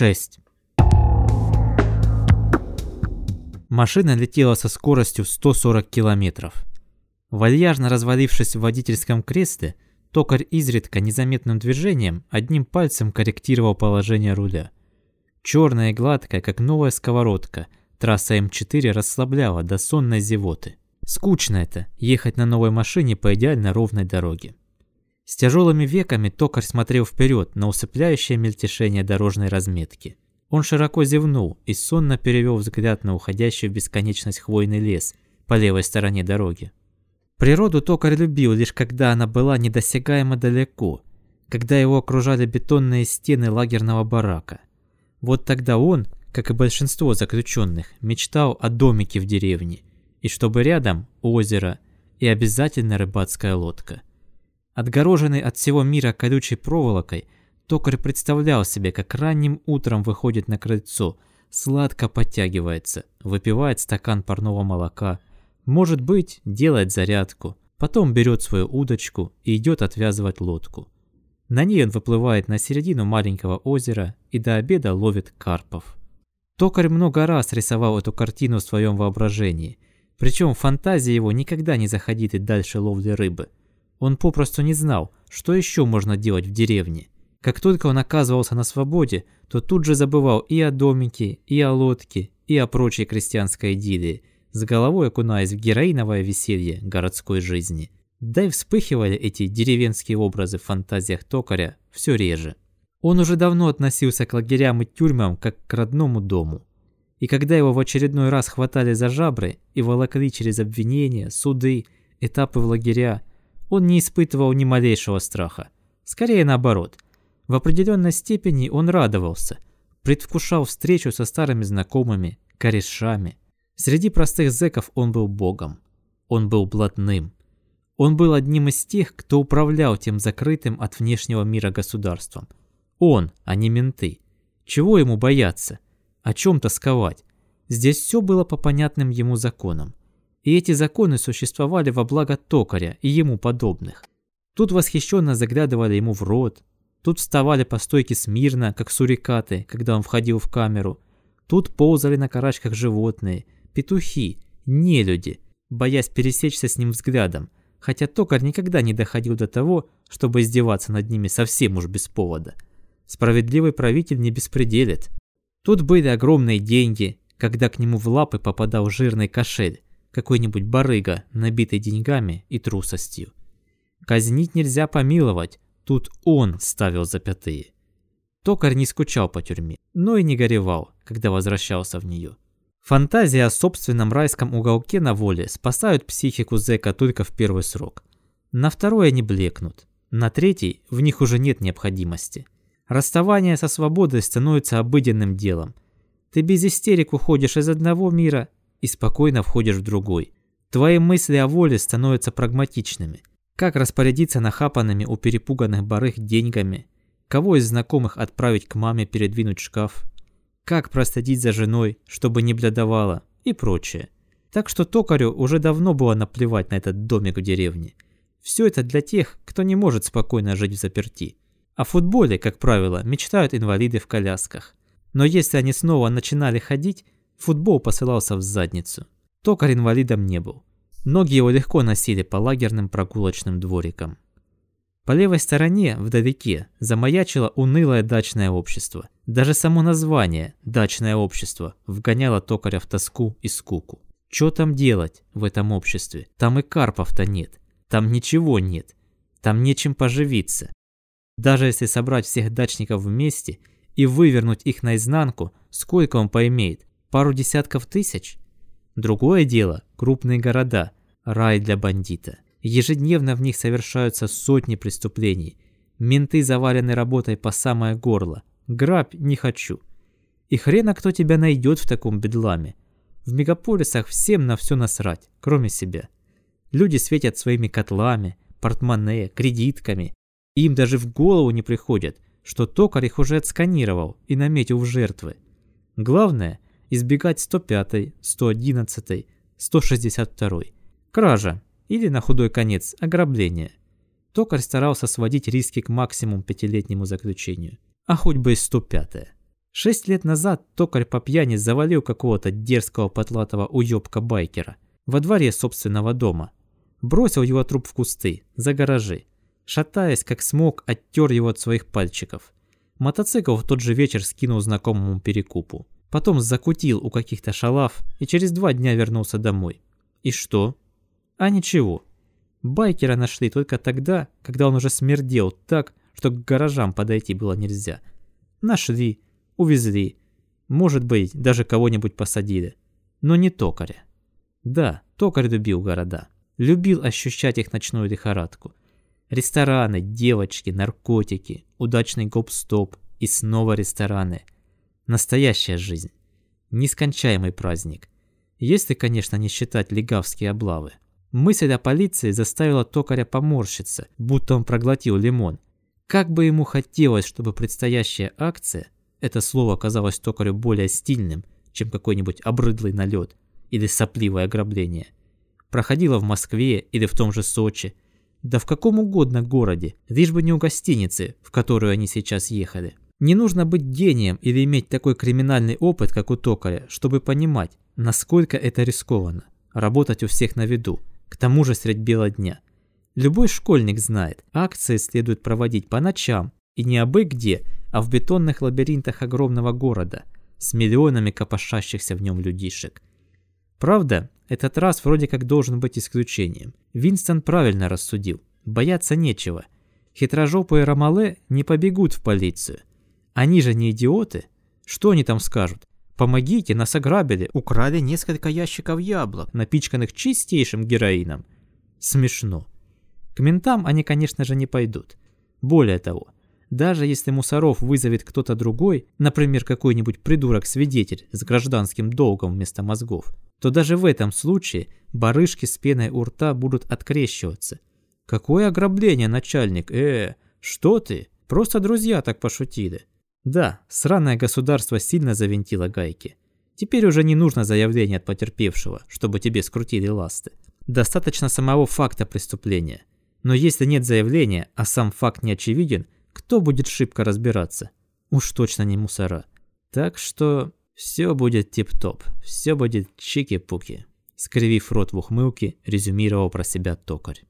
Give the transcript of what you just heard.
6. Машина летела со скоростью 140 километров. Вальяжно развалившись в водительском кресле, токарь изредка незаметным движением одним пальцем корректировал положение руля. Черная и гладкая, как новая сковородка, трасса М4 расслабляла до сонной зевоты. Скучно это, ехать на новой машине по идеально ровной дороге. С тяжелыми веками токарь смотрел вперед на усыпляющее мельтешение дорожной разметки. Он широко зевнул и сонно перевел взгляд на уходящий в бесконечность хвойный лес по левой стороне дороги. Природу токарь любил лишь когда она была недосягаемо далеко, когда его окружали бетонные стены лагерного барака. Вот тогда он, как и большинство заключенных, мечтал о домике в деревне, и чтобы рядом озеро и обязательно рыбацкая лодка – Отгороженный от всего мира колючей проволокой, токарь представлял себе, как ранним утром выходит на крыльцо, сладко подтягивается, выпивает стакан парного молока, может быть, делает зарядку, потом берет свою удочку и идет отвязывать лодку. На ней он выплывает на середину маленького озера и до обеда ловит карпов. Токарь много раз рисовал эту картину в своем воображении, причем фантазия его никогда не заходит дальше ловли рыбы – он попросту не знал, что еще можно делать в деревне. Как только он оказывался на свободе, то тут же забывал и о домике, и о лодке, и о прочей крестьянской идиллии, с головой окунаясь в героиновое веселье городской жизни. Да и вспыхивали эти деревенские образы в фантазиях токаря все реже. Он уже давно относился к лагерям и тюрьмам как к родному дому. И когда его в очередной раз хватали за жабры и волокли через обвинения, суды, этапы в лагеря, он не испытывал ни малейшего страха. Скорее наоборот. В определенной степени он радовался, предвкушал встречу со старыми знакомыми, корешами. Среди простых зэков он был богом. Он был блатным. Он был одним из тех, кто управлял тем закрытым от внешнего мира государством. Он, а не менты. Чего ему бояться? О чем тосковать? Здесь все было по понятным ему законам. И эти законы существовали во благо токаря и ему подобных. Тут восхищенно заглядывали ему в рот, тут вставали по стойке смирно, как сурикаты, когда он входил в камеру, тут ползали на карачках животные, петухи, нелюди, боясь пересечься с ним взглядом, хотя токарь никогда не доходил до того, чтобы издеваться над ними совсем уж без повода. Справедливый правитель не беспределит. Тут были огромные деньги, когда к нему в лапы попадал жирный кошель, какой-нибудь барыга, набитый деньгами и трусостью. Казнить нельзя помиловать, тут он ставил запятые. Токарь не скучал по тюрьме, но и не горевал, когда возвращался в нее. Фантазия о собственном райском уголке на воле спасают психику зэка только в первый срок. На второй они блекнут, на третий в них уже нет необходимости. Расставание со свободой становится обыденным делом. Ты без истерик уходишь из одного мира и спокойно входишь в другой. Твои мысли о воле становятся прагматичными. Как распорядиться нахапанными у перепуганных барых деньгами? Кого из знакомых отправить к маме передвинуть шкаф? Как проследить за женой, чтобы не блядовала? И прочее. Так что токарю уже давно было наплевать на этот домик в деревне. Все это для тех, кто не может спокойно жить в заперти. О футболе, как правило, мечтают инвалиды в колясках. Но если они снова начинали ходить, Футбол посылался в задницу. Токарь инвалидом не был. Ноги его легко носили по лагерным прогулочным дворикам. По левой стороне, вдалеке, замаячило унылое дачное общество. Даже само название «дачное общество» вгоняло токаря в тоску и скуку. Что там делать в этом обществе? Там и карпов-то нет. Там ничего нет. Там нечем поживиться. Даже если собрать всех дачников вместе и вывернуть их наизнанку, сколько он поимеет? Пару десятков тысяч. Другое дело – крупные города, рай для бандита. Ежедневно в них совершаются сотни преступлений. Менты завалены работой по самое горло. Грабь не хочу. И хрена кто тебя найдет в таком бедламе. В мегаполисах всем на все насрать, кроме себя. Люди светят своими котлами, портмоне, кредитками. Им даже в голову не приходит, что токарь их уже отсканировал и наметил в жертвы. Главное – избегать 105, 111, 162. Кража или на худой конец ограбление. Токарь старался сводить риски к максимум пятилетнему заключению, а хоть бы и 105. Шесть лет назад токарь по пьяни завалил какого-то дерзкого потлатого уёбка-байкера во дворе собственного дома. Бросил его труп в кусты, за гаражи. Шатаясь, как смог, оттер его от своих пальчиков. Мотоцикл в тот же вечер скинул знакомому перекупу. Потом закутил у каких-то шалав и через два дня вернулся домой. И что? А ничего. Байкера нашли только тогда, когда он уже смердел так, что к гаражам подойти было нельзя. Нашли, увезли. Может быть, даже кого-нибудь посадили. Но не токаря. Да, токарь любил города. Любил ощущать их ночную лихорадку. Рестораны, девочки, наркотики, удачный гоп-стоп и снова рестораны. Настоящая жизнь. Нескончаемый праздник. Если, конечно, не считать легавские облавы. Мысль о полиции заставила токаря поморщиться, будто он проглотил лимон. Как бы ему хотелось, чтобы предстоящая акция – это слово казалось токарю более стильным, чем какой-нибудь обрыдлый налет или сопливое ограбление. Проходило в Москве или в том же Сочи, да в каком угодно городе, лишь бы не у гостиницы, в которую они сейчас ехали. Не нужно быть гением или иметь такой криминальный опыт, как у токаря, чтобы понимать, насколько это рискованно. Работать у всех на виду, к тому же средь бела дня. Любой школьник знает, акции следует проводить по ночам, и не абы где, а в бетонных лабиринтах огромного города с миллионами копошащихся в нем людишек. Правда, этот раз вроде как должен быть исключением. Винстон правильно рассудил. Бояться нечего. Хитрожопые Ромале не побегут в полицию. Они же не идиоты. Что они там скажут? Помогите, нас ограбили, украли несколько ящиков яблок, напичканных чистейшим героином. Смешно. К ментам они, конечно же, не пойдут. Более того, даже если мусоров вызовет кто-то другой, например, какой-нибудь придурок-свидетель с гражданским долгом вместо мозгов, то даже в этом случае барышки с пеной у рта будут открещиваться. «Какое ограбление, начальник? Э, что ты? Просто друзья так пошутили». Да, сраное государство сильно завинтило гайки. Теперь уже не нужно заявление от потерпевшего, чтобы тебе скрутили ласты. Достаточно самого факта преступления. Но если нет заявления, а сам факт не очевиден – кто будет шибко разбираться? Уж точно не мусора. Так что все будет тип-топ, все будет чики-пуки. Скривив рот в ухмылке, резюмировал про себя токарь.